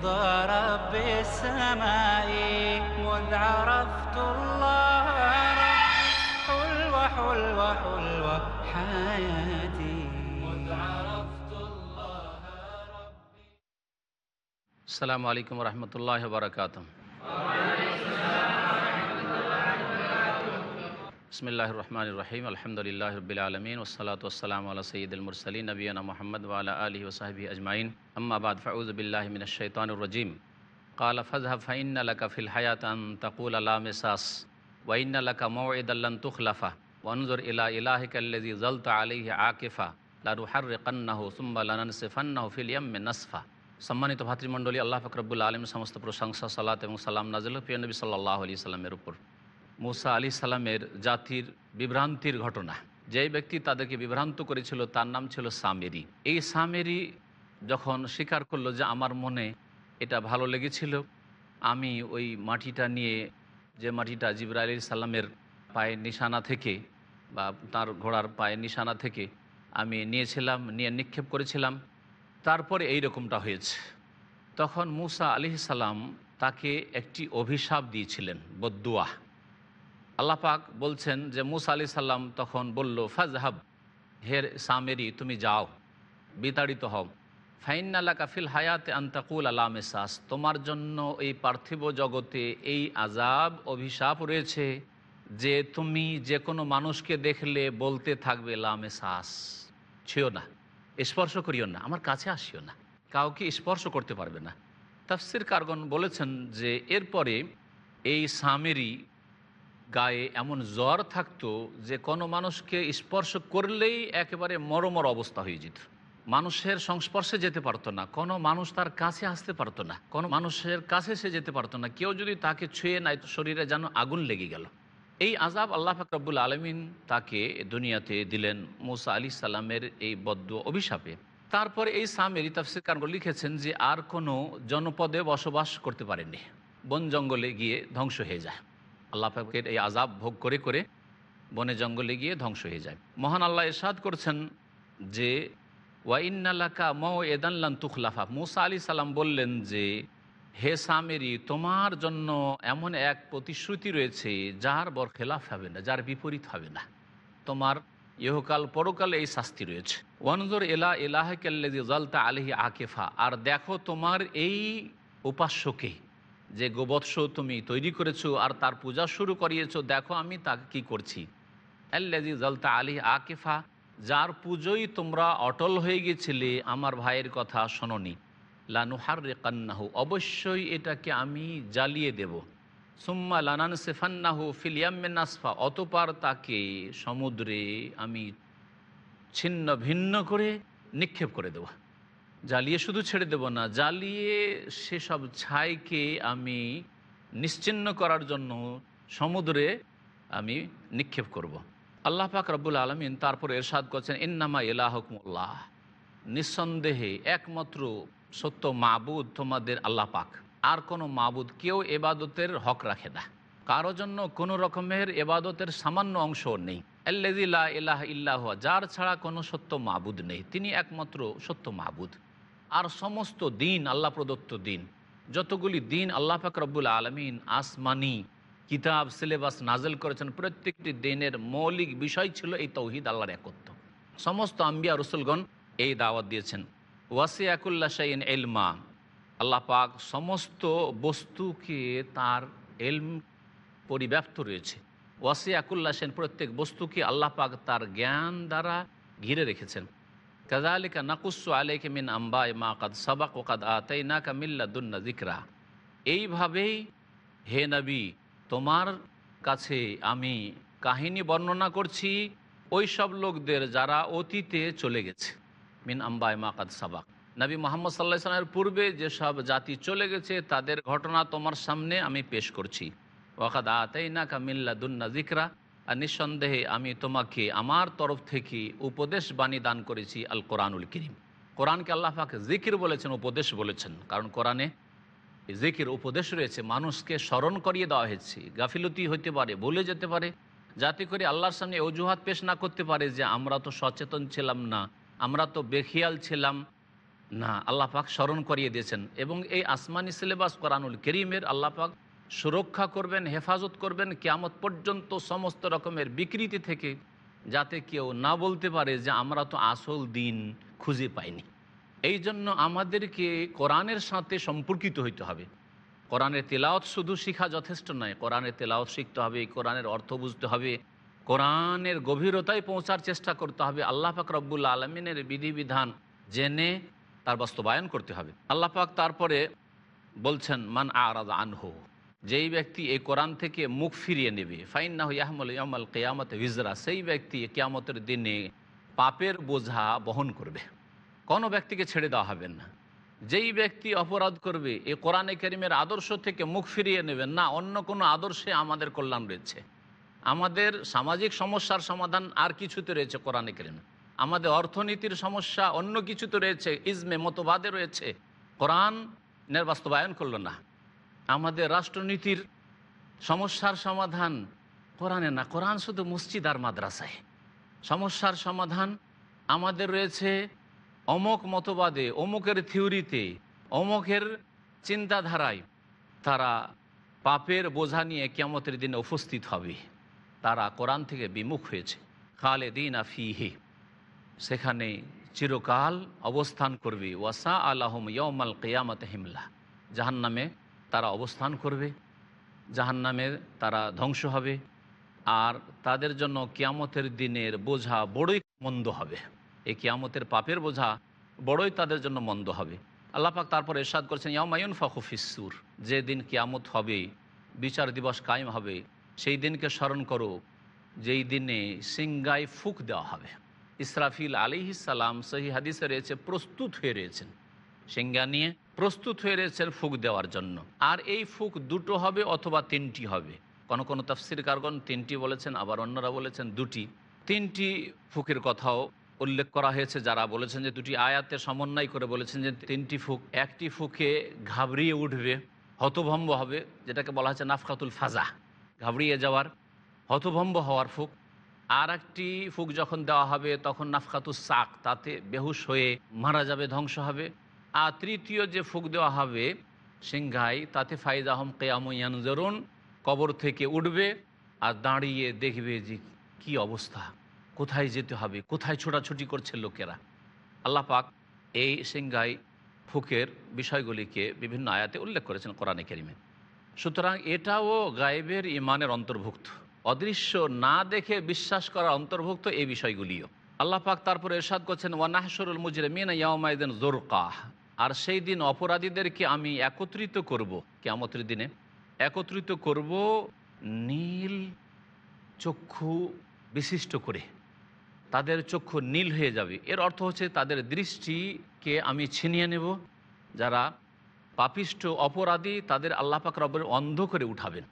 رضا رب السماء مذ عرفت الله ربي حلوة حلوة حلوة حياتي. السلام عليكم ورحمة الله وبركاته. بسم الله الرحمن الرحيم الحمد لله رب العالمين والصلاة والسلام على سيد المرسلين نبينا محمد وعلى آله وصحبه أجمعين أما بعد فأعوذ بالله من الشيطان الرجيم قال فاذهب فإن لك في الحياة أن تقول لا مساس وإن لك موعدا لن تخلفه وانظر إلى إلهك الذي ظلت عليه عاكفا لنحرقنه ثم لننسفنه في اليم نسفا সম্মানিত ভাতৃমণ্ডলী আল্লাহ ফকরবুল আলম সমস্ত প্রশংসা সালাত এবং সালাম নাজিল প্রিয় নবী সাল্লাহ আলি সাল্লামের উপর মুসা আলী সালামের জাতির বিভ্রান্তির ঘটনা। যেই ব্যক্তি তাদেরকে বিভ্রান্ত করেছিল, তার নাম ছিল সামেরি। এই সামেরি যখন স্বীকার করল যে আমার মনে এটা ভালো লেগেছিল, আমি ওই মাটিটা নিয়ে, যে মাটিটা জিবরা আলী সাল্লামের পায়ের নিশানা থেকে বা তার ঘোড়ার পায়ের নিশানা থেকে আমি নিয়েছিলাম, নিয়ে নিক্ষেপ করেছিলাম, তারপরে এই রকমটা হয়েছে। তখন মুসা আলি সাল্লাম তাকে একটি অভিশাপ দিয়েছিলেন, বদুয়া। আল্লাহ পাক বলছেন যে মুসা আলি সাল্লাম তখন বলল, ফাজহাব হের সামেরি, তুমি যাও, বিতাড়িত হও। ফাইনাল্লা কাফিল হায়াতে আন্তাকুল আলামেসাস তোমার জন্য এই পার্থিব জগতে এই আজাব অভিশাপ রয়েছে যে তুমি যে কোনো মানুষকে দেখলে বলতে থাকবে লামেসাস ছিও না, স্পর্শ করিও না, আমার কাছে আসিও না, কাউকে স্পর্শ করতে পারবে না। তাফসির কারগন বলেছেন যে এরপরে এই সামেরি গায়ে এমন জ্বর থাকতো যে কোনো মানুষকে স্পর্শ করলেই একেবারে মরমর অবস্থা হয়ে যেত। মানুষের সংস্পর্শে যেতে পারতো না, কোনো মানুষ তার কাছে আসতে পারতো না, কোনো মানুষের কাছে সে যেতে পারতো না, কেউ যদি তাকে ছুঁয়ে নাই তো শরীরে যেন আগুন লেগে গেল। এই আজাব আল্লাহ ফাকরাবুল আলমিন তাকে দুনিয়াতে দিলেন মুসা আলী সাল্লামের এই বদ্য অভিশাপে। তারপরে এই সামেরি তাফসির কারণ লিখেছেন যে আর কোনো জনপদে বসবাস করতে পারেনি বন জঙ্গলে গিয়ে ধ্বংস হয়ে যায়। আল্লাহ পাকের এই আজাব ভোগ করে করে বনে জঙ্গলে গিয়ে ধ্বংস হয়ে যায়। মহান আল্লাহ এরশাদ করছেন যে ওয়াইনাল্লাকা মৌ এদানলান তুখলাফা। মুসা আলী সালাম বললেন যে, হে সামেরি, তোমার জন্য এমন এক প্রতিশ্রুতি রয়েছে যার বর খেলাফ হবে না, যার বিপরীত হবে না। তোমার ইহকাল পরকালে এই শাস্তি রয়েছে। ওয়ানজর এলা এলাহকাল্লাজি জালতা আলহি আকেফা। আর দেখো, তোমার এই উপাস্যকে যে গোবৎস তুমি তৈরি করেছ আর তার পূজা শুরু করিয়েছো, দেখো আমি তাকে কি করছি। আল্লাজি জালতা আলী আকেফা, যার পুজোই তোমরা অটল হয়ে গেছিলে আমার ভাইয়ের কথা শোনি লানুহার রে কান্নাহু অবশ্যই এটাকে আমি জ্বালিয়ে দেব। সুম্মা লানান সেফান্নাহু ফিলিয়াম্মে নাসফা, অতপার তাকে সমুদ্রে আমি ছিন্ন ভিন্ন করে নিক্ষেপ করে দেব। জ্বালিয়ে শুধু ছেড়ে দেব না, জ্বালিয়ে সেসব ছাইকে আমি নিশ্চিন্ন করার জন্য সমুদ্রে আমি নিক্ষেপ করব। আল্লাহ পাক রব্বুল আলমিন তারপর এরশাদ করছেন, ইন্নামা এলাহকুমুল্লাহ নিঃসন্দেহে একমাত্র সত্য মাবুদ তোমাদের আল্লাহ পাক। আর কোনো মাবুদ কেউ এবাদতের হক রাখে না। কারও জন্য কোনো রকমের এবাদতের সামান্য অংশ নেই। আল্লাহ ইলাহ ইল্লাহ, যার ছাড়া কোনো সত্য মাবুদ নেই। তিনি একমাত্র সত্য মাবুদ। আর সমস্ত দিন আল্লাহ প্রদত্ত দিন। যতগুলি দিন আল্লাহ পাক রব্বুল আলমিন আসমানি কিতাব, সিলেবাস নাজেল করেছেন, প্রত্যেকটি দিনের মৌলিক বিষয় ছিল এই তৌহিদ আল্লাহর একত্র সমস্ত আম্বিয়া রসুলগণ এই দাওয়াত দিয়েছেন। ওয়াসিয়াকুল্লা শাইন এলমা আল্লাহ পাক সমস্ত বস্তুকে তার এলম পরিব্যাপ্ত রয়েছে। ওয়াসিয়াকুল্লা সেন প্রত্যেক বস্তুকে আল্লাহ পাক তার জ্ঞান দ্বারা ঘিরে রেখেছেন। কাজালিকা নাকুসু আলেকে মিন আম্বাই মা কাদ সাবাক ওকাদ আতাই না কামিল্লাদুন্না জিকরা এইভাবেই হে নবী, তোমার কাছে আমি কাহিনী বর্ণনা করছি ওই সব লোকদের যারা অতীতে চলে গেছে। মিন আম্বায় মাকাদ সাবাক। নবী মোহাম্মদ সাল্লাহ সাল্লামের পূর্বে যেসব জাতি চলে গেছে, তাদের ঘটনা তোমার সামনে আমি পেশ করছি। ওয়াকাদ আতাই না কামিল্লাদুন্না জিকরা নিঃসন্দেহে আমি তোমাকে আমার তরফ থেকে উপদেশ বাণী দান করেছি আল কোরআনুল করিম। কোরআনকে আল্লাহ পাক জিকির বলেছেন, উপদেশ বলেছেন। কারণ কোরআনে জিকির, উপদেশ রয়েছে, মানুষকে স্মরণ করিয়ে দেওয়া হয়েছে। গাফিলতি হতে পারে বলে যেতে পারে। যাতে করে আল্লাহর সামনে অজুহাত পেশ না করতে পারে যে আমরা তো সচেতন ছিলাম না, আমরা তো বেখিয়াল ছিলাম না। আল্লাহ পাক স্মরণ করিয়ে দিয়েছেন। এবং এই আসমানি সিলেবাস কোরআনুল করিমের আল্লাহ পাক সুরক্ষা করবেন, হেফাজত করবেন, কেয়ামত পর্যন্ত সমস্ত রকমের বিকৃতি থেকে যাতে কেউ না বলতে পারে যে আমরা তো আসল দিন খুঁজে পাইনি। এই জন্য আমাদেরকে কোরআনের সাথে সম্পর্কিত হইতে হবে। কোরআনের তেলাওয়াত শুধু শিখা যথেষ্ট নয়, কোরআনের তেলাওত শিখতে হবে কোরআনের অর্থ বুঝতে হবে, কোরআনের গভীরতায় পৌঁছার চেষ্টা করতে হবে, আল্লাহ পাক রব্বুল আলমিনের বিধিবিধান জেনে তার বাস্তবায়ন করতে হবে। আল্লাহ পাক তারপরে বলছেন, মান আরাজ আনহু। যেই ব্যক্তি এই কোরআন থেকে মুখ ফিরিয়ে নেবে ফাইন ফাইন্না ইয়াহমুল ইয়ামাল কেয়ামত হিজরা সেই ব্যক্তি কেয়ামতের দিনে পাপের বোঝা বহন করবে। কোনো ব্যক্তিকে ছেড়ে দেওয়া হবে না। যেই ব্যক্তি অপরাধ করবে, এই কোরআনে করিমের আদর্শ থেকে মুখ ফিরিয়ে নেবেন না, অন্য কোনো আদর্শে আমাদের কল্যাণ রয়েছে। আমাদের সামাজিক সমস্যার সমাধান আর কিছুতে রয়েছে কোরআনে করিমে। আমাদের অর্থনীতির সমস্যা অন্য কিছুতে রয়েছে, ইজমে মতবাদে রয়েছে। কোরআনের বাস্তবায়ন করল না। আমাদের রাষ্ট্রনীতির সমস্যার সমাধান কোরআনে না? কোরআন শুধু মসজিদ আর মাদ্রাসায়। সমস্যার সমাধান আমাদের রয়েছে অমক মতবাদে, অমুকের থিওরিতে, অমুকের চিন্তাধারায়। তারা পাপের বোঝা নিয়ে কেমতের দিনে উপস্থিত হবে। তারা কোরআন থেকে বিমুখ হয়েছে। খালে দিন আফিহে সেখানে চিরকাল অবস্থান করবে। ওয়াসা আল্লাহম ইয়মাল কেয়ামত হিমলা। জাহান্নামে তারা অবস্থান করবে জাহান্নামে তারা ধ্বংস হবে, আর তাদের জন্য কিয়ামতের দিনের বোঝা বড়ই মন্দ হবে। এই কিয়ামতের পাপের বোঝা বড়ই তাদের জন্য মন্দ হবে। আল্লাপাক তারপর এরশাদ করছেন ইয়ামায়ুন ফাকুফিসুর যে দিন কিয়ামত হবে, বিচার দিবস কায়েম হবে, সেই দিনকে স্মরণ করো, যেই দিনে সিংগায় ফুক দেওয়া হবে। ইসরাফিল আলী সালাম সহি হাদিসে রয়েছে, প্রস্তুত হয়ে রয়েছেন। সিঙ্গা নিয়ে প্রস্তুত হয়ে রয়েছেন ফুক দেওয়ার জন্য। আর এই ফুক দুটো হবে অথবা তিনটি হবে। কোনো কোনো তফসির কারগণ তিনটি বলেছেন, আবার অন্যরা বলেছেন দুটি। তিনটি ফুকের কথাও উল্লেখ করা হয়েছে। যারা বলেছেন যে দুটি আয়াতে সমন্বয় করে বলেছেন যে তিনটি ফুক, একটি ফুকে ঘাবড়িয়ে উঠবে, হতভম্ব হবে, যেটাকে বলা হচ্ছে নাফকাতুল ফাজা ঘাবড়িয়ে যাওয়ার, হতভম্ব হওয়ার ফুক। আর একটি ফুক যখন দেওয়া হবে, তখন নাফকাতুল সাক, তাতে বেহুশ হয়ে মারা যাবে, ধ্বংস হবে। আর তৃতীয় যে ফুক দেওয়া হবে সিংহাই, তাতে ফাইজ আহম কেয়াময়ানজরুন কবর থেকে উঠবে আর দাঁড়িয়ে দেখবে যে কি অবস্থা, কোথায় যেতে হবে, কোথায় ছোটাছুটি করছে লোকেরা। আল্লাহ পাক এই সিংহাই ফুকের বিষয়গুলিকে বিভিন্ন আয়াতে উল্লেখ করেছেন কোরআনে কেরিমে। সুতরাং এটাও গায়েবের ইমানের অন্তর্ভুক্ত। অদৃশ্য না দেখে বিশ্বাস করার অন্তর্ভুক্ত এই বিষয়গুলিও। আল্লাহ পাক তারপরে এরশাদ করছেন ওয়ানাহসরুল মুজরে মিনা ইয়ামাইদিন জোরকাহ আর সেই দিন অপরাধীদেরকে আমি একত্রিত করব কেমতের দিনে। একত্রিত করব নীল চক্ষু বিশিষ্ট করে। তাদের চক্ষু নীল হয়ে যাবে। এর অর্থ হচ্ছে তাদের দৃষ্টিকে আমি ছিনিয়ে নেব। যারা পাপিষ্ট অপরাধী, তাদের আল্লাহ পাক রবের অন্ধ করে উঠাবেন।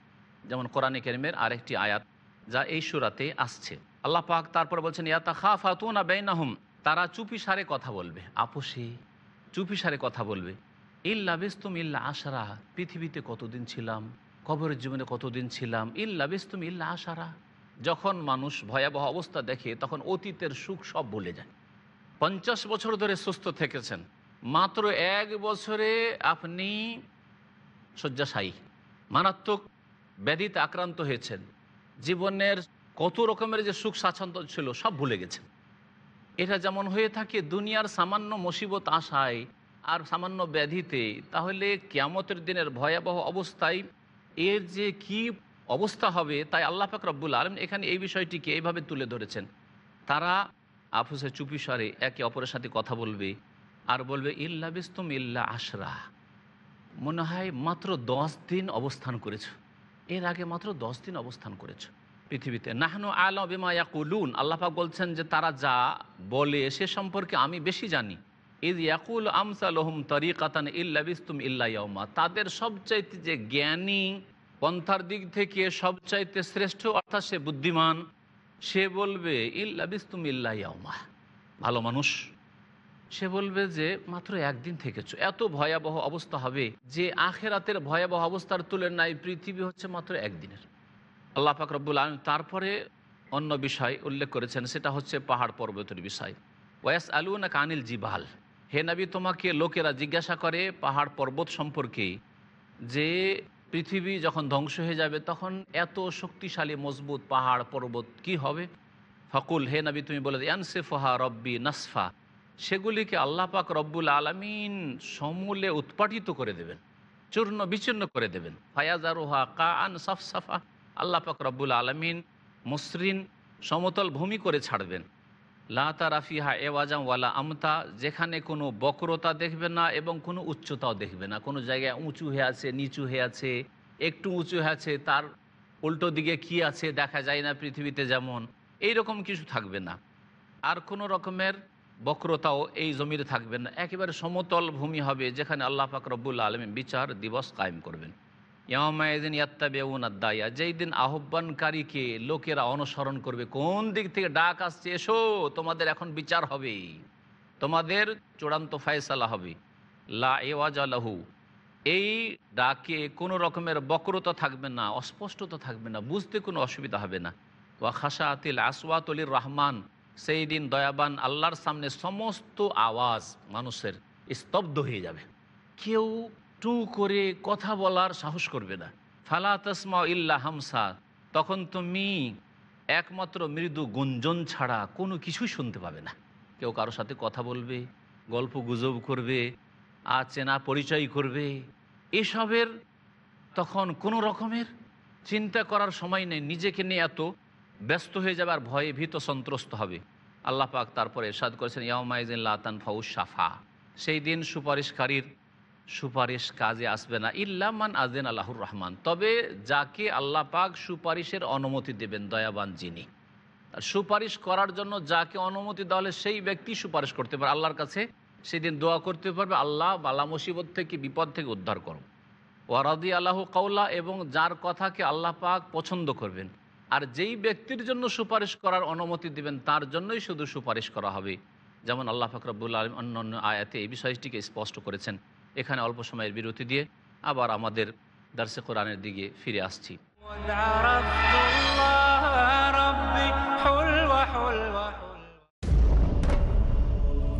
যেমন কোরআনে কেরিমের আরেকটি আয়াত যা এই সুরাতে আসছে। আল্লাহ পাক তারপর বলছেন ইয়াতা খা ফাতুনা বেনাহুম তারা চুপি সারে কথা বলবে। আপোষে চুপি সারে কথা বলবে। ইল্লা বেস্তুম ইল্লা আশারা, পৃথিবীতে কতদিন ছিলাম, কবরের জীবনে কতদিন ছিলাম, ইল্লা বেস্তুম ইল্লা আশারা। যখন মানুষ ভয়াবহ অবস্থা দেখে, তখন অতীতের সুখ সব ভুলে যায়। পঞ্চাশ বছর ধরে সুস্থ থেকেছেন। মাত্র এক বছরে আপনি শয্যাশায়ী, মারাত্মক ব্যাধিতে আক্রান্ত হয়েছেন। জীবনের কত রকমের যে সুখ স্বাচ্ছন্দ্য ছিল, সব ভুলে গেছেন। এটা যেমন হয়ে থাকে দুনিয়ার সামান্য মুসিবত আশায় আর সামান্য ব্যাধিতে, তাহলে কিয়ামতের দিনের ভয়াবহ অবস্থায় এর যে কি অবস্থা হবে, তাই আল্লাহ পাক রব্বুল আলম এখানে এই বিষয়টিকে এইভাবে তুলে ধরেছেন। তারা আফুসে চুপিসারে একে অপরের সাথে কথা বলবে আর বলবে, ইল্লা বিস্তুম ইল্লা আশরা। মনে হয় মাত্র দশ দিন অবস্থান করেছ। এর আগে মাত্র দশ দিন অবস্থান করেছ। পৃথিবীতে। নাহনু আলম বিমা ইয়াকুলুন। আল্লাহাক বলছেন যে তারা যা বলে সে সম্পর্কে আমি বেশি জানি। ইদ ইয়াকুল আমসালহম তরিকাতান ইল্লা বিস্তুম ইল্লা ইয়মা তাদের সবচাইতে যে জ্ঞানী পন্থার দিক থেকে সবচাইতে শ্রেষ্ঠ, অর্থাৎ সে বুদ্ধিমান, সে বলবে ইল্লা বিস্তুম ইল্লা ইয়মা ভালো মানুষ। সে বলবে যে মাত্র একদিন থেকেছ। এত ভয়াবহ অবস্থা হবে যে আখেরাতের ভয়াবহ অবস্থার তুলনায় পৃথিবী হচ্ছে মাত্র একদিনের। আল্লাহ পাক রব্বুল আলম তারপরে অন্য বিষয় উল্লেখ করেছেন, সেটা হচ্ছে পাহাড় পর্বতের বিষয়। ওয়াস আলু না কানিল জিবাল। হে নবী, তোমাকে লোকেরা জিজ্ঞাসা করে পাহাড় পর্বত সম্পর্কে যে পৃথিবী যখন ধ্বংস হয়ে যাবে, তখন এত শক্তিশালী, মজবুত পাহাড় পর্বত কি হবে? ফকুল, হে নবী, তুমি বলে ইয়ানসেফহা রব্বি নাসফা। সেগুলিকে আল্লাহ পাক রব্বুল আলমিন সমূলে উৎপাটিত করে দেবেন, চূর্ণ বিচ্ছিন্ন করে দেবেন। ফায়াজারুহা কা আন সাফসাফা। আল্লাহ পাক রব্বুল আলমিন মসৃণ সমতল ভূমি করে ছাড়বেন। লাতা রাফিহা এওয়াজাম ওয়ালা আমতা, যেখানে কোনো বক্রতা দেখবে না এবং কোনো উচ্চতাও দেখবে না। কোনো জায়গায় উঁচু হয়ে আছে, নিচু হয়ে আছে, একটু উঁচু হয়ে আছে, তার উল্টো দিকে কি আছে দেখা যায় না পৃথিবীতে যেমন। এই রকম কিছু থাকবে না। আর কোনো রকমের বক্রতাও এই জমিতে থাকবে না। একেবারে সমতল ভূমি হবে যেখানে আল্লাহ পাক রব্বুল বিচার দিবস কায়েম করবেন। ইয়ামায়দিন ইয়াত্তাবেউন আদায়া যেই দিন আহ্বানকারীকে লোকেরা অনুসরণ করবে, কোন দিক থেকে ডাক আসছে, এসো, তোমাদের এখন বিচার হবে তোমাদের চূড়ান্ত ফয়সালা হবে। লা এওয়াজালাহু এই ডাকে কোনো রকমের বক্রতা থাকবে না, অস্পষ্টতা থাকবে না, বুঝতে কোনো অসুবিধা হবে না। ওয়া খাসা আতিল আসওয়াতলির রহমান সেই দিন দয়াবান আল্লাহর সামনে সমস্ত আওয়াজ মানুষের স্তব্ধ হয়ে যাবে। কেউ টু করে কথা বলার সাহস করবে না। ফালা তসমা ইল্লা হামসা। তখন তুমি একমাত্র মৃদু গুঞ্জন ছাড়া কোনো কিছুই শুনতে পাবে না। কেউ কারোর সাথে কথা বলবে, গল্প গুজব করবে আর চেনা পরিচয় করবে। এসবের তখন কোনো রকমের চিন্তা করার সময় নেই। নিজেকে নিয়ে এত ব্যস্ত হয়ে যাবার ভয়ে ভীত সন্ত্রস্ত হবে। আল্লাহ পাক তারপরে এরশাদ করেছেন ইয়ামাইজিন লাতান ফাউস সাফা সেই দিন সুপারিশকারীর সুপারিশ কাজে আসবে না। ইল্লামান আজেন আল্লাহুর রহমান। তবে যাকে আল্লাহ পাক সুপারিশের অনুমতি দেবেন, দয়াবান যিনি। আর সুপারিশ করার জন্য যাকে অনুমতি দেওয়া হলে সেই ব্যক্তি সুপারিশ করতে পারে আল্লাহর কাছে সেদিন দোয়া করতে পারবে। আল্লাহ বালা মুসিবত থেকে, বিপদ থেকে উদ্ধার করো ওয়ারাদি আল্লাহ কাউলা এবং যার কথাকে আল্লাহ পাক পছন্দ করবেন। আর যেই ব্যক্তির জন্য সুপারিশ করার অনুমতি দিবেন, তার জন্যই শুধু সুপারিশ করা হবে। যেমন আল্লাহ ফাকরাবুল আলম অন্য অন্য আয়াতে এই বিষয়টিকে স্পষ্ট করেছেন। এখানে অল্প সময়ের বিরতি দিয়ে আবার আমাদের দার্সে কোরআনের দিকে ফিরে আসছি।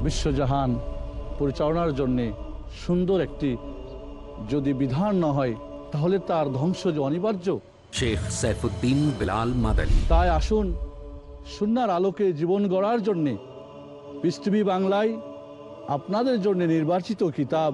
বিশ্বজাহান পরিচালনার জন্যে সুন্দর একটি যদি বিধান না হয় তাহলে তার ধ্বংস যে অনিবার্য। শেখ সাইফুদ্দিন বিলাল মাদানী। তাই আসুন সুনার আলোকে জীবন গড়ার জন্যে পৃথিবী বাংলায় আপনাদের জন্য নির্বাচিত কিতাব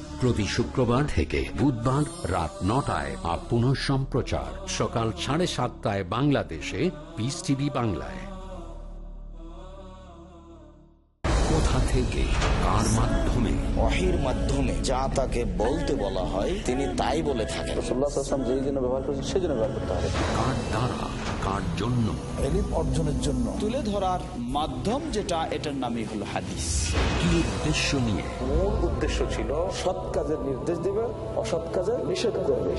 প্রতি শুক্রবার থেকে বুধবার রাত নটায় আপ পুনঃ সম্প্রচার সকাল সাড়ে সাতটায় বাংলাদেশে পিস টিভি বাংলায়। কোথা থেকে কার মাধ্যমে? ওয়াহির মাধ্যমে যা তাকে বলতে বলা হয় তিনি তাই বলে থাকেন। ব্যবহার করছেন সেই জন্য ব্যবহার করতে হবে। কার দ্বারা? কার জন্য। এলিম অর্জনের জন্য। তুলে ধরার মাধ্যম যেটা এটার নামই হলো হাদিস। কি উদ্দেশ্য নিয়ে? মূল উদ্দেশ্য ছিল সৎ কাজের নির্দেশ দিবে অসৎ কাজের নিষেধ করবে।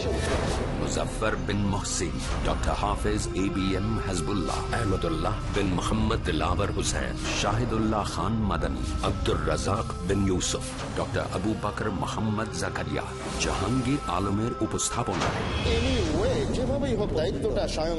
Muzaffar bin Mohsin doctor Hafez A B M Hizbullah Ahmadullah bin Mohammad Dilawar Hossain Shahidullah Khan Madani Abdur Razzak bin Yusuf doctor Abu Bakar Mohammad Zakaria Jahangir আলমের উপস্থাপনায়। যেভাবেই হোক দায়িত্বটা স্বয়ং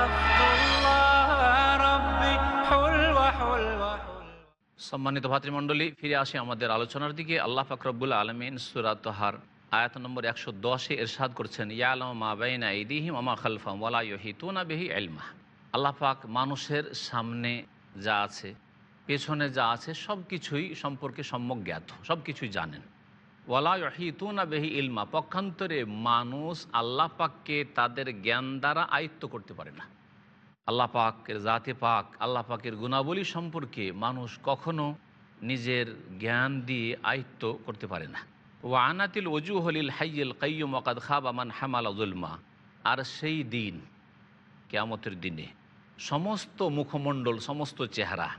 সম্মানিত ভাতৃমণ্ডলী, ফিরে আসি আমাদের আলোচনার দিকে। আল্লাহ ফাকরবুল আলমিন সুরাতহার আয়াত নম্বর একশো দশে এরশাদ করছেন বেহি এলমা মানুষের সামনে যা আছে, পেছনে যা আছে সব কিছুই সম্পর্কে সম্যক জ্ঞাত সব কিছুই জানেন ওয়ালা ইহিতুনা বেহি ইলমা, পক্ষান্তরে মানুষ আল্লাহ পাককে তাদের জ্ঞান দ্বারা আয়ত্ত করতে পারে না। আল্লাহ পাকের জাতে পাক, আল্লাহ পাকের গুণাবলী সম্পর্কে মানুষ কখনো নিজের জ্ঞান দিয়ে আয়ত্ত করতে পারে না। ও আনাতিল অজু হলিল হাইয়েল কাইয়ুম ওকাদ খাব আমান হামাল জুলমা আর সেই দিন, কেয়ামতের দিনে সমস্ত মুখমণ্ডল, সমস্ত চেহারা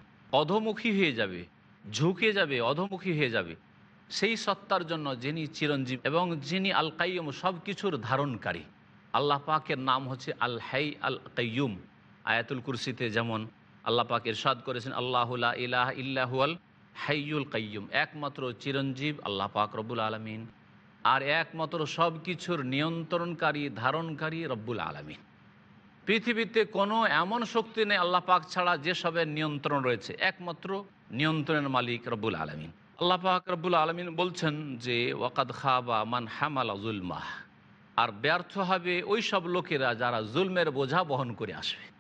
অধমুখী হয়ে যাবে, ঝুঁকে যাবে, অধমুখী হয়ে যাবে। সেই সত্তার জন্য যিনি চিরঞ্জীব এবং যিনি আল কাইয়ুম সব কিছুর ধারণকারী, আল্লাহ পাকের নাম হচ্ছে আল হাই আল কাইয়ুম আয়াতুল কুরসিতে যেমন আল্লাহ পাক ইরশাদ করেছেন আল্লাহুল্লা ইলাহ ইল্লাহুয়াল হাইয়ুল কাইয়ুম একমাত্র চিরঞ্জীব আল্লাহ পাক রব্বুল আলমিন। আর একমাত্র সব কিছুর নিয়ন্ত্রণকারী, ধারণকারী রব্বুল আলমিন। পৃথিবীতে কোনো এমন শক্তি নেই আল্লাহ পাক ছাড়া যেসবের নিয়ন্ত্রণ রয়েছে, একমাত্র নিয়ন্ত্রণের মালিক রব্বুল আলমিন। আল্লাহ পাক রব্বুল আলমিন বলছেন যে, ওয়াকাদ খাবা মান হামাল জুলমাহ আর ব্যর্থ হবে ওই সব লোকেরা যারা জুলমের বোঝা বহন করে আসবে।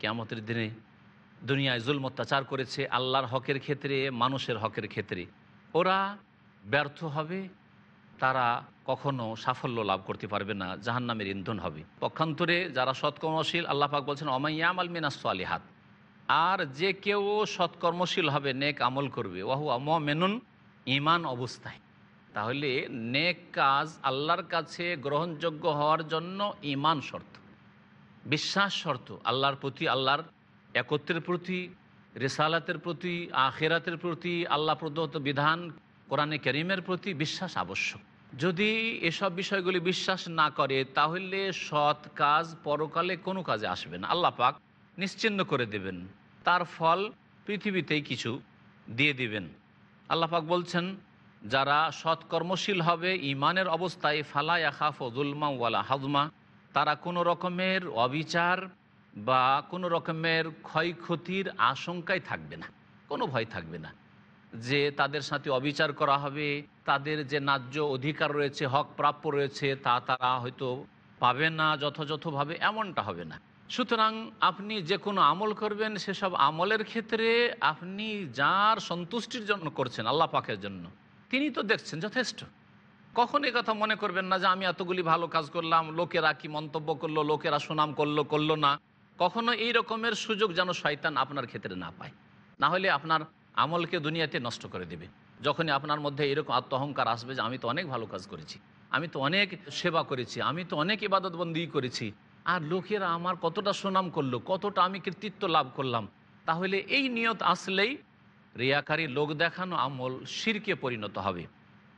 কেমতের দিনে দুনিয়ায় জুলম অত্যাচার করেছে আল্লাহর হকের ক্ষেত্রে, মানুষের হকের ক্ষেত্রে। ওরা ব্যর্থ হবে, তারা কখনো সাফল্য লাভ করতে পারবে না, জাহান্নামের ইন্ধন হবে। পক্ষান্তরে যারা সৎকর্মশীল, আল্লাহ পাক বলছেন অমাইয়াম আল মিনাস আলিহাত আর যে কেউ সৎকর্মশীল হবে, নেক আমল করবে। ওয়াহু আম মেনুন ইমান অবস্থায়। তাহলে নেক কাজ আল্লাহর কাছে গ্রহণযোগ্য হওয়ার জন্য ইমান শর্ত। বিশ্বাস শর্ত, আল্লাহর প্রতি, আল্লাহর একত্রের প্রতি, রেসালাতের প্রতি, আখেরাতের প্রতি, আল্লাহ প্রদত্ত বিধান কোরআনে করিমের প্রতি বিশ্বাস আবশ্যক। যদি এসব বিষয়গুলি বিশ্বাস না করে, তাহলে সৎ কাজ পরকালে কোনো কাজে আসবে না। আল্লাহ পাক নিশ্চিন্ন করে দেবেন। তার ফল পৃথিবীতেই কিছু দিয়ে দিবেন। আল্লাহ পাক বলছেন, যারা সৎকর্মশীল হবে ইমানের অবস্থায় ফালা ইয়াখাফ জুলমা ওয়ালা হাজমা তারা কোনো রকমের অবিচার বা কোনো রকমের ক্ষয়ক্ষতির আশঙ্কায় থাকবে না, কোনো ভয় থাকবে না। যে তাদের সাথে অবিচার করা হবে, তাদের যে ন্যায্য অধিকার রয়েছে, হক প্রাপ্য রয়েছে, তা তারা হয়তো পাবে না যথাযথভাবে, এমনটা হবে না। সুতরাং আপনি যে কোনো আমল করবেন, সেসব আমলের ক্ষেত্রে আপনি যার সন্তুষ্টির জন্য করছেন, আল্লাহ পাকের জন্য, তিনি তো দেখছেন যথেষ্ট। কখন কথা মনে করবেন না যে আমি এতগুলি ভালো কাজ করলাম, লোকেরা কি মন্তব্য করল, লোকেরা সুনাম করল করল না। কখনো এই রকমের সুযোগ যেন শয়তান আপনার ক্ষেত্রে না পায়। না হলে আপনার আমলকে দুনিয়াতে নষ্ট করে দেবে। যখনই আপনার মধ্যে এরকম আত্মহংকার আসবে যে আমি তো অনেক ভালো কাজ করেছি, আমি তো অনেক সেবা করেছি, আমি তো অনেক ইবাদতবন্দি করেছি, আর লোকেরা আমার কতটা সুনাম করল, কতটা আমি কৃতিত্ব লাভ করলাম, তাহলে এই নিয়ত আসলেই রিয়াকারী লোক দেখানো আমল শিরকে পরিণত হবে।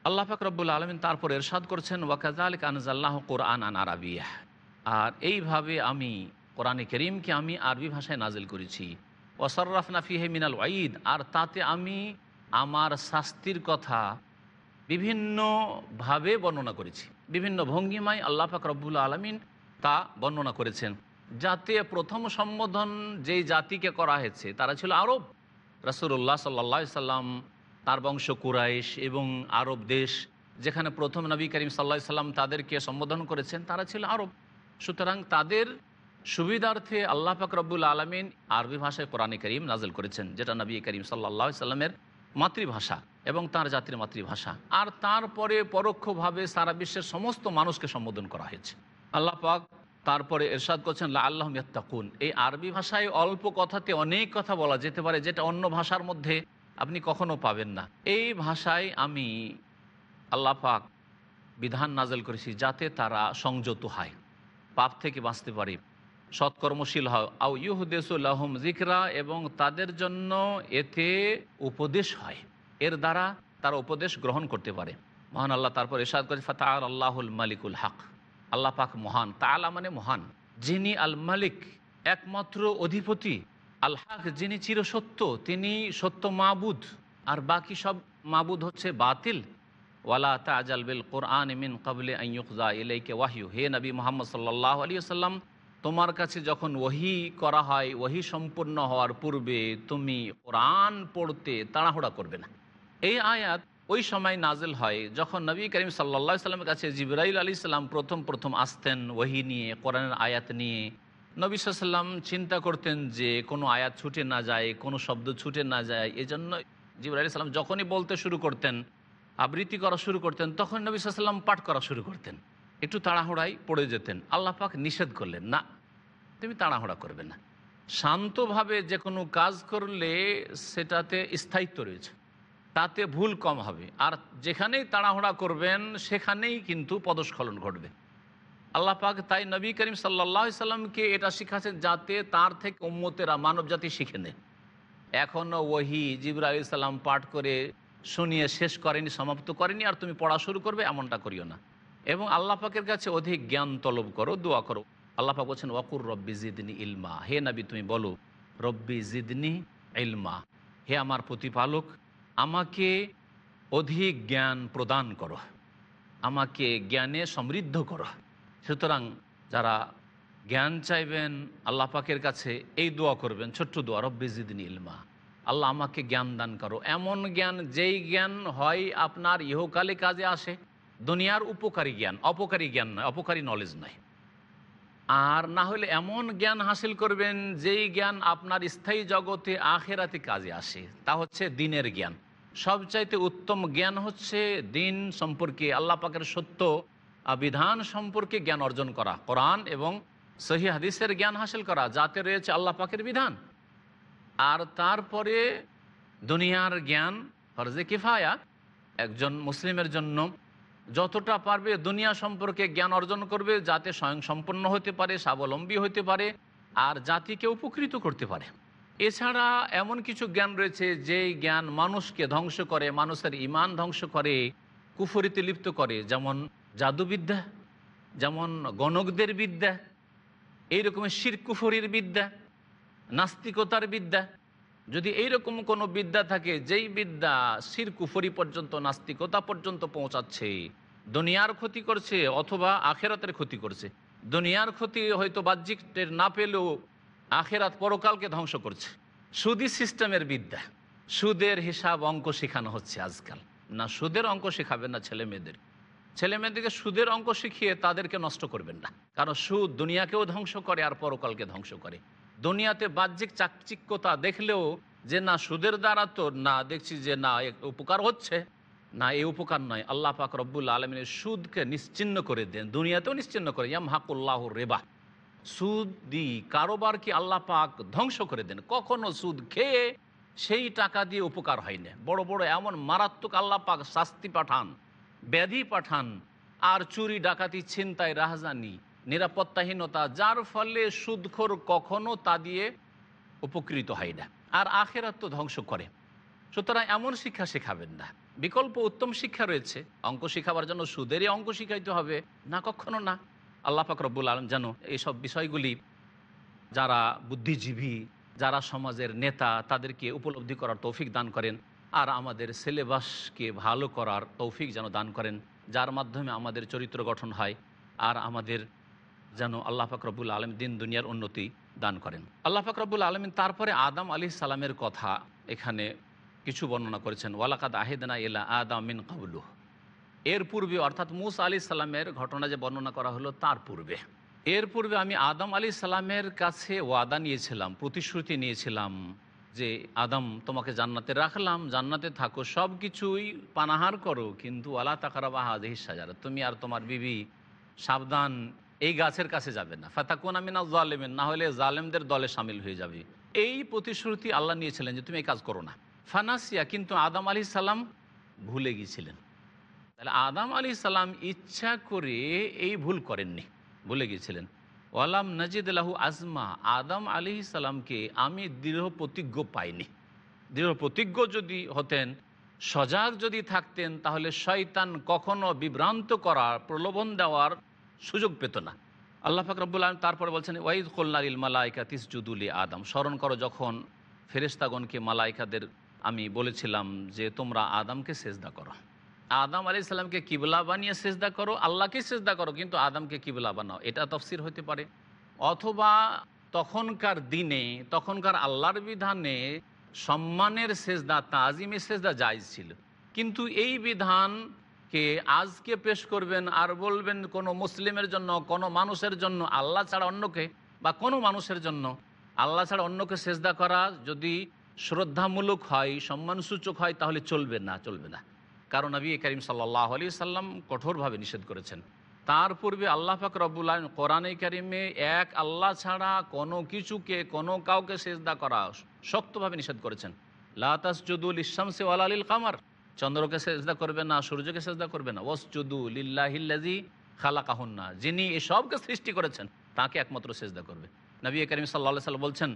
আল্লাহ পাক রব্বুল আলমিন তারপর এরশাদ করছেন ওয়াকাজাল কানজাল্লাহ কোরআন আন আরাবিয়া আর এইভাবে আমি কোরআনে করিমকে আমি আরবি ভাষায় নাজিল করেছি। ওসর্রাফ নাফিহে মিনাল ওয়াইদ আর তাতে আমি আমার শাস্তির কথা বিভিন্নভাবে বর্ণনা করেছি। বিভিন্ন ভঙ্গিমায় আল্লাহ পাক রব্বুল আলমিন তা বর্ণনা করেছেন। যাতে প্রথম সম্বোধন যেই জাতিকে করা হয়েছে, তারা ছিল আরব। রাসুল্লাহ সাল্লা সাল্লাম তার বংশ কুরাইশ এবং আরব দেশ, যেখানে প্রথম নবী করিম সাল্লা সাল্লাম তাদেরকে সম্বোধন করেছেন, তারা ছিল আরব। সুতরাং তাদের সুবিধার্থে আল্লাহ পাক রব্বুল আলমিন আরবি ভাষায় কোরআনে করিম নাজল করেছেন, যেটা নবী করিম সাল্লাহ সাল্লামের মাতৃভাষা এবং তার জাতির মাতৃভাষা। আর তারপরে পরোক্ষভাবে সারা বিশ্বের সমস্ত মানুষকে সম্বোধন করা হয়েছে। আল্লাহ পাক তারপরে এরশাদ করছেন লা আল্লাহ ইয়াত্তাকুন। এই আরবি ভাষায় অল্প কথাতে অনেক কথা বলা যেতে পারে, যেটা অন্য ভাষার মধ্যে আপনি কখনো পাবেন না। এই ভাষায় আমি আল্লাহ পাক বিধান নাজল করেছি যাতে তারা সংযত হয়, পাপ থেকে বাঁচতে পারে। সৎকর্মশীল হয় আউ ইহুদেসুল্লাহম জিকরা এবং তাদের জন্য এতে উপদেশ হয়। এর দ্বারা তারা উপদেশ গ্রহণ করতে পারে। মহান আল্লাহ তারপর এরশাদ করে ফাতা আল্লাহুল মালিকুল হক। আল্লাহ পাক মহান। তালা মানে মহান। যিনি আল মালিক, একমাত্র অধিপতি। আল হক যিনি চিরসত্য তিনি সত্য মাবুদ। আর বাকি সব মাবুদ হচ্ছে বাতিল। ওয়ালা তাজাল বিল কোরআন মিন কাবলে আইয়ুকজা ইলাইকে ওয়াহিউ হে নবী মোহাম্মদ সাল্লাহ আলী সাল্লাম তোমার কাছে যখন ওহি করা হয়, ওহি সম্পূর্ণ হওয়ার পূর্বে তুমি কোরআন পড়তে তাড়াহুড়া করবে না। এই আয়াত ওই সময় নাজেল হয় যখন নবী করিম সাল্লা সাল্লামের কাছে জিবরাইল আলী সাল্লাম প্রথম প্রথম আসতেন ওহি নিয়ে, কোরআনের আয়াত নিয়ে। নবী সাল্লাম চিন্তা করতেন যে কোনো আয়াত ছুটে না যায়, কোনো শব্দ ছুটে না যায়, এজন্য আলী সাল্লাম যখনই বলতে শুরু করতেন, আবৃত্তি করা শুরু করতেন তখন নবী সাল্লাম পাঠ করা শুরু করতেন। একটু তাড়াহুড়ায় পড়ে যেতেন। আল্লাহ পাক নিষেধ করলেন, না, তুমি তাড়াহুড়া করবে না। শান্তভাবে যে কোনো কাজ করলে সেটাতে স্থায়িত্ব রয়েছে। তাতে ভুল কম হবে। আর যেখানেই তাড়াহুড়া করবেন, সেখানেই কিন্তু পদস্খলন ঘটবে। আল্লাহ পাক তাই নবী করিম সাল্লাহ সাল্লামকে এটা শিখাচ্ছেন যাতে তার থেকে উম্মতেরা মানব জাতি শিখে নেয়। এখনও ওহি জিবরা আলি সাল্লাম পাঠ করে শুনিয়ে শেষ করেনি, সমাপ্ত করেনি, আর তুমি পড়া শুরু করবে এমনটা করিও না। এবং আল্লাহ পাকের কাছে অধিক জ্ঞান তলব করো, দোয়া করো। আল্লাহ পাক বলছেন, ওয়াকুর রব্বি জিদনি ইলমা। হে নবী, তুমি বলো, রব্বি জিদনি ইলমা। হে আমার প্রতিপালক, আমাকে অধিক জ্ঞান প্রদান করো। আমাকে জ্ঞানে সমৃদ্ধ করো। সুতরাং যারা জ্ঞান চাইবেন, আল্লাহ পাকের কাছে এই দোয়া করবেন, ছোট্ট দোয়া, রব্বি জিদনি ইলমা। আল্লাহ আমাকে জ্ঞান দান করো। এমন জ্ঞান যেই জ্ঞান হয় আপনার ইহকালে কাজে আসে। দুনিয়ার উপকারী জ্ঞান, অপকারী জ্ঞান নয়, অপকারী নলেজ নয়। আর না হলে এমন জ্ঞান হাসিল করবেন যেই জ্ঞান আপনার স্থায়ী জগতে, আখেরাতে কাজে আসে। তা হচ্ছে দিনের জ্ঞান। সবচাইতে উত্তম জ্ঞান হচ্ছে দিন সম্পর্কে আল্লাহ পাকের সত্য বিধান সম্পর্কে জ্ঞান অর্জন করা, কোরআন এবং সহি হাদিসের জ্ঞান হাসিল করা, যাতে রয়েছে আল্লাহ পাকের বিধান। আর তারপরে দুনিয়ার জ্ঞান, ফরজে কিফায়া, একজন মুসলিমের জন্য যতটা পারবে দুনিয়া সম্পর্কে জ্ঞান অর্জন করবে, যাতে স্বয়ং সম্পন্ন হতে পারে, স্বাবলম্বী হতে পারে, আর জাতিকে উপকৃত করতে পারে। এছাড়া এমন কিছু জ্ঞান রয়েছে যে জ্ঞান মানুষকে ধ্বংস করে, মানুষের ইমান ধ্বংস করে, কুফরিতে লিপ্ত করে, যেমন জাদুবিদ্যা, যেমন গণকদের বিদ্যা এই রকমের শির কুফরির বিদ্যা, নাস্তিকতার বিদ্যা। যদি এইরকম কোনো বিদ্যা থাকে, যেই বিদ্যা শির কুফরি পর্যন্ত, নাস্তিকতা পর্যন্ত পৌঁছাচ্ছে, দুনিয়ার ক্ষতি করছে, অথবা আখেরাতের ক্ষতি করছে। দুনিয়ার ক্ষতি হয়তো বাহ্যিক না পেলেও আখেরাত পরকালকে ধ্বংস করছে। সুদি সিস্টেমের বিদ্যা, সুদের হিসাব অঙ্ক শেখানো হচ্ছে আজকাল। না সুদের অঙ্ক শেখাবেন না ছেলে মেয়েদের। ছেলে মেয়েদেরকে সুদের অঙ্ক শিখিয়ে তাদেরকে নষ্ট করবেন না। কারণ সুদ দুনিয়াকেও ধ্বংস করে আর পরকালকে ধ্বংস করে। দুনিয়াতে বাহ্যিক চাকচিক্যতা দেখলেও যে না সুদের দ্বারা তো না দেখছি যে না উপকার হচ্ছে, না এই উপকার নয়। আল্লাহ পাক রব্বুল আলমিনের সুদকে নিশ্চিন্ন করে দেন, দুনিয়াতেও নিশ্চিন্ন করে। ইয়াম হাকুল্লাহ রেবা। সুদি কারোবারকে আল্লাহ পাক ধ্বংস করে দেন। কখনো সুদ খেয়ে সেই টাকা দিয়ে উপকার হয় না। বড় বড় এমন মারাত্মক আল্লাহ পাক শাস্তি পাঠান। ব্যাধি পাঠান, আর চুরি ডাকাতি ছিনতাই রাহজানি, নিরাপত্তাহীনতা, যার ফলে সুদখোর কখনো তা দিয়ে উপকৃত হয় না, আর আখেরাত তো ধ্বংস করে। সুতরাং এমন শিক্ষা শেখাবেন না। বিকল্প উত্তম শিক্ষা রয়েছে, অঙ্ক শেখাবার জন্য সুদেরই অঙ্ক শিখাইতে হবে, না কখনো না। আল্লাহ পাক রব্বুল আলম যেন এইসব বিষয়গুলি যারা বুদ্ধিজীবী, যারা সমাজের নেতা, তাদেরকে উপলব্ধি করার তৌফিক দান করেন। আর আমাদের সিলেবাসকে ভালো করার তৌফিক যেন দান করেন, যার মাধ্যমে আমাদের চরিত্র গঠন হয় আর আমাদের যেন আল্লাহ ফাকরবুল আলম দিন দুনিয়ার উন্নতি দান করেন। আল্লাহ ফাকরবুল আলমিন তারপরে আদম আলী সালামের কথা এখানে কিছু বর্ণনা করেছেন, ওয়ালাকাদ আহেদনা ইলা আদাম মিন কাবলু এর পূর্বে অর্থাৎ মুস আলী সালামের ঘটনা যে বর্ণনা করা হলো তার পূর্বে। এর পূর্বে আমি আদম আলী সালামের কাছে ওয়াদা নিয়েছিলাম, প্রতিশ্রুতি নিয়েছিলাম। যে আদম, তোমাকে জান্নাতে রাখলাম, জান্নাতে থাকো সব কিছুই পানাহার করো, কিন্তু আল্লাহ তাকারা বাহাদি সাজারা তুমি আর তোমার বিবি সাবধান, এই গাছের কাছে যাবে না। ফাতাকুন আমিনা জালেমেন, না হলে জালেমদের দলে সামিল হয়ে যাবে। এই প্রতিশ্রুতি আল্লাহ নিয়েছিলেন যে তুমি এই কাজ করো না। ফানাসিয়া, কিন্তু আদম আলী সালাম ভুলে গিয়েছিলেন। তাহলে আদম আলি সালাম ইচ্ছা করে এই ভুল করেননি, ভুলে গিয়েছিলেন। ওয়ালাম নজিদ আলাহু আজমা, আদম আলী সালামকে আমি দৃঢ় প্রতিজ্ঞ পাইনি। দৃঢ় প্রতিজ্ঞ যদি হতেন, সজাগ যদি থাকতেন, তাহলে শয়তান কখনো বিভ্রান্ত করার, প্রলোভন দেওয়ার সুযোগ পেত না। আল্লাহ ফাকরবুল আলম তারপরে বলছেন, ওয়াইদ কল্লারিল মালাইকা তিসজুদুলি আদম। স্মরণ করো, যখন ফেরেস্তাগণকে মালাইকাদের আমি বলেছিলাম যে, তোমরা আদমকে সেজদা করো। আদম আলি সাল্লামকে কিবলা বানিয়ে সেজদা করো, আল্লাহকে সেজদা করো, কিন্তু আদমকে কিবলা বানাও। এটা তফসির হতে পারে। অথবা তখনকার দিনে, তখনকার আল্লাহর বিধানে সম্মানের সেজদা তাজিমের সেজদা জায়জ ছিল। কিন্তু এই বিধানকে আজকে পেশ করবেন আর বলবেন কোনো মুসলিমের জন্য, কোনো মানুষের জন্য, আল্লাহ ছাড়া অন্যকে বা কোনো মানুষের জন্য, আল্লাহ ছাড়া অন্যকে সেজদা করা যদি শ্রদ্ধামূলক হয়, সম্মানসূচক হয়, তাহলে চলবে না চলবে না। কারণ নবী করিম সাল্লাহ আলি সাল্লাম কঠোরভাবে নিষেধ করেছেন। তার পূর্বে আল্লাহ পাক রব্বুল আলম কোরআনে কারিমে এক আল্লাহ ছাড়া কোনো কিছুকে, কোনো কাউকে সেজদা করা শক্তভাবে নিষেধ করেছেন। লাতাস জুদুল ইসামসে ওয়ালালিল কামার। চন্দ্রকে সেজদা করবে না, সূর্যকে সেজদা করবে না। ওয়াস জুদু লিল্লাহিল্লাজি খালা কাহুন্না যিনি এসবকে সৃষ্টি করেছেন, তাকে একমাত্র সেজদা করবে। নবী করিম সাল্লাহ সাল্লাম বলছেন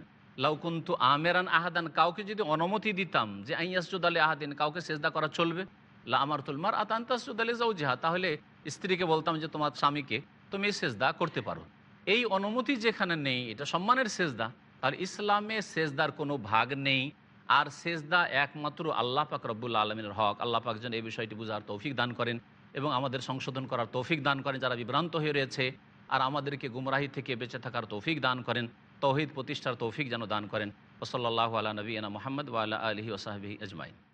লাউকুন্তু আমেরান আহাদান। কাউকে যদি অনুমতি দিতাম যে আইয়াসজুদ আলী আহাদিন, কাউকে সেজদা করা চলবে? লা আমার তুলমার আতান্তাসুদ আলী জাউজিহা তাহলে স্ত্রীকে বলতাম যে তোমার স্বামীকে তুমি সেজদা করতে পারো। এই অনুমতি যেখানে নেই, এটা সম্মানের সেজদা। আর ইসলামে সেজদার কোনো ভাগ নেই। আর সেজদা একমাত্র আল্লাহ পাক রব্বুল আলমিনের হক। আল্লাহ পাক যেন এই বিষয়টি বুঝার তৌফিক দান করেন এবং আমাদের সংশোধন করার তৌফিক দান করেন যারা বিভ্রান্ত হয়ে রয়েছে। আর আমাদেরকে গুমরাহি থেকে বেঁচে থাকার তৌফিক দান করেন। তৌহিদ প্রতিষ্ঠার তৌফিক যেন দান করেন। ওসল্লাহ আলা নবীনা মোহাম্মদ ওয়ালা আলহি ওসাহাবি আজমাইন।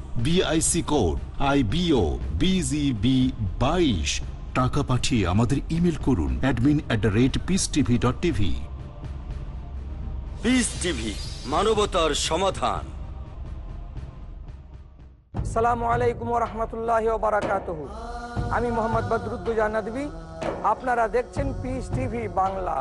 BIC code I BO BGB বাইশ। টাকা পাঠিয়ে আমাদের ইমেল করুন admin at the rate Peace TV dot TV Peace TV মানবতার সমাধান। সালামু আলাইকুম রহমতুল্লাহ বারাকাত আমি মোহাম্মদ বদরুদ্দুজা নদী আপনারা দেখছেন পিস টিভি বাংলা।